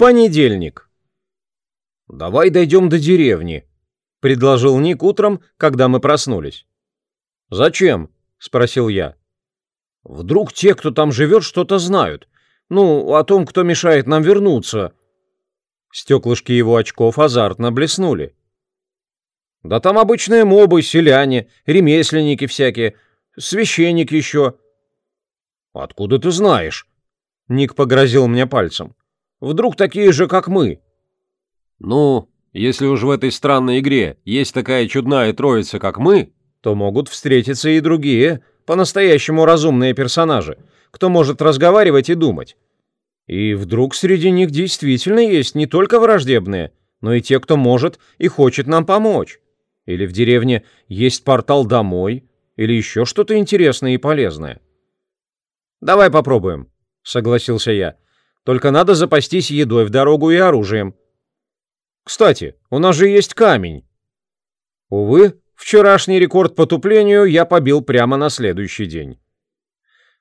Понедельник. «Давай дойдем до деревни», — предложил Ник утром, когда мы проснулись. «Зачем?» — спросил я. «Вдруг те, кто там живет, что-то знают. Ну, о том, кто мешает нам вернуться». Стеклышки его очков азартно блеснули. «Да там обычные мобы, селяне, ремесленники всякие, священник еще». «Откуда ты знаешь?» Ник погрозил мне пальцем. Вдруг такие же, как мы?» «Ну, если уж в этой странной игре есть такая чудная троица, как мы, то могут встретиться и другие, по-настоящему разумные персонажи, кто может разговаривать и думать. И вдруг среди них действительно есть не только враждебные, но и те, кто может и хочет нам помочь. Или в деревне есть портал домой, или еще что-то интересное и полезное. «Давай попробуем», — согласился я. Только надо запастись едой в дорогу и оружием. Кстати, у нас же есть камень. Увы, вчерашний рекорд по туплению я побил прямо на следующий день.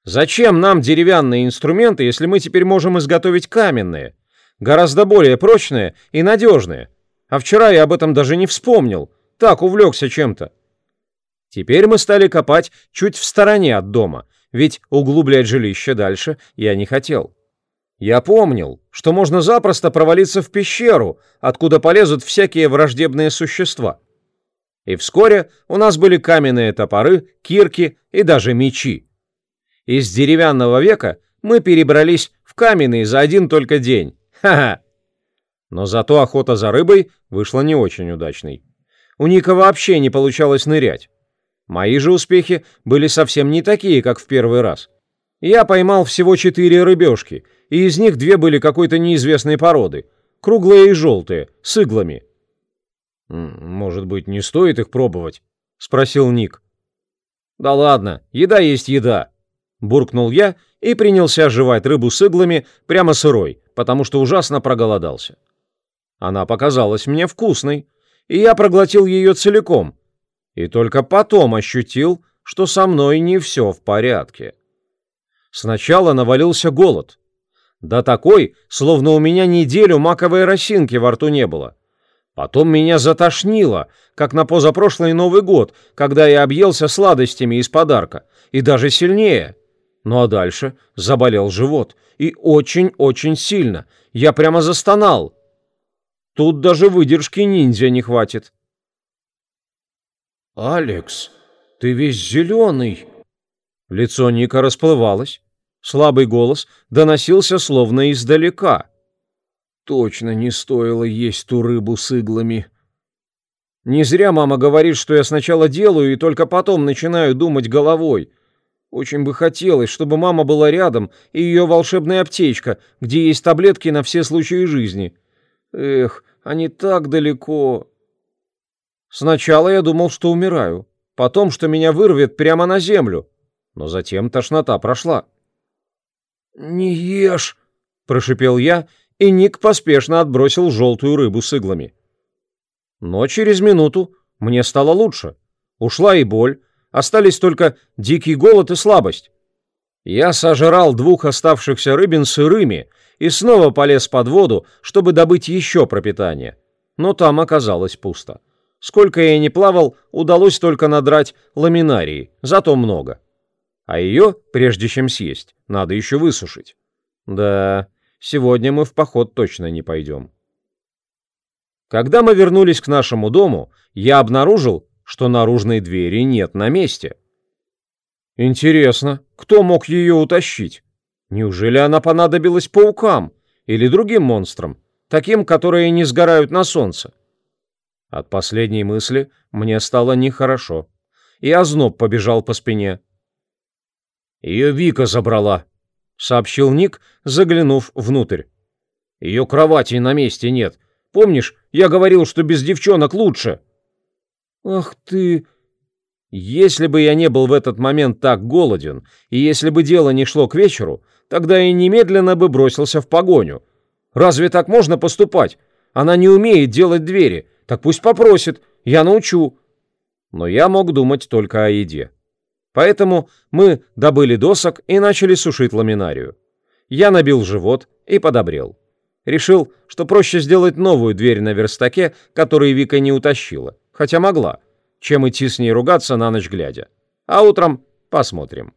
Зачем нам деревянные инструменты, если мы теперь можем изготовить каменные? Гораздо более прочные и надежные. А вчера я об этом даже не вспомнил. Так увлекся чем-то. Теперь мы стали копать чуть в стороне от дома, ведь углублять жилище дальше я не хотел. Я помнил, что можно запросто провалиться в пещеру, откуда полезут всякие враждебные существа. И вскоре у нас были каменные топоры, кирки и даже мечи. Из деревянного века мы перебрались в каменный за один только день. Ха-ха! Но зато охота за рыбой вышла не очень удачной. У Ника вообще не получалось нырять. Мои же успехи были совсем не такие, как в первый раз. Я поймал всего четыре рыбешки — и из них две были какой-то неизвестной породы, круглые и желтые, с иглами. «Может быть, не стоит их пробовать?» — спросил Ник. «Да ладно, еда есть еда», — буркнул я и принялся жевать рыбу с иглами прямо сырой, потому что ужасно проголодался. Она показалась мне вкусной, и я проглотил ее целиком, и только потом ощутил, что со мной не все в порядке. Сначала навалился голод, да такой, словно у меня неделю маковой росинки во рту не было. Потом меня затошнило, как на позапрошлый Новый год, когда я объелся сладостями из подарка, и даже сильнее. Ну а дальше заболел живот, и очень-очень сильно. Я прямо застонал. Тут даже выдержки ниндзя не хватит. «Алекс, ты весь зеленый!» Лицо Ника расплывалось. Слабый голос доносился словно издалека. Точно не стоило есть ту рыбу с иглами. Не зря мама говорит, что я сначала делаю и только потом начинаю думать головой. Очень бы хотелось, чтобы мама была рядом и ее волшебная аптечка, где есть таблетки на все случаи жизни. Эх, они так далеко. Сначала я думал, что умираю, потом, что меня вырвет прямо на землю, но затем тошнота прошла. «Не ешь!» – прошипел я, и Ник поспешно отбросил желтую рыбу с иглами. Но через минуту мне стало лучше. Ушла и боль, остались только дикий голод и слабость. Я сожрал двух оставшихся рыбин сырыми и снова полез под воду, чтобы добыть еще пропитание. Но там оказалось пусто. Сколько я не плавал, удалось только надрать ламинарии, зато много. А ее, прежде чем съесть, надо еще высушить. Да, сегодня мы в поход точно не пойдем. Когда мы вернулись к нашему дому, я обнаружил, что наружной двери нет на месте. Интересно, кто мог ее утащить? Неужели она понадобилась паукам или другим монстрам, таким, которые не сгорают на солнце? От последней мысли мне стало нехорошо, и озноб побежал по спине. «Ее Вика забрала», — сообщил Ник, заглянув внутрь. «Ее кровати на месте нет. Помнишь, я говорил, что без девчонок лучше?» «Ах ты...» Если бы я не был в этот момент так голоден, и если бы дело не шло к вечеру, тогда я немедленно бы бросился в погоню. Разве так можно поступать? Она не умеет делать двери, так пусть попросит, я научу. Но я мог думать только о еде. Поэтому мы добыли досок и начали сушить ламинарию. Я набил живот и подобрел. Решил, что проще сделать новую дверь на верстаке, которую Вика не утащила, хотя могла, чем идти с ней ругаться на ночь глядя. А утром посмотрим.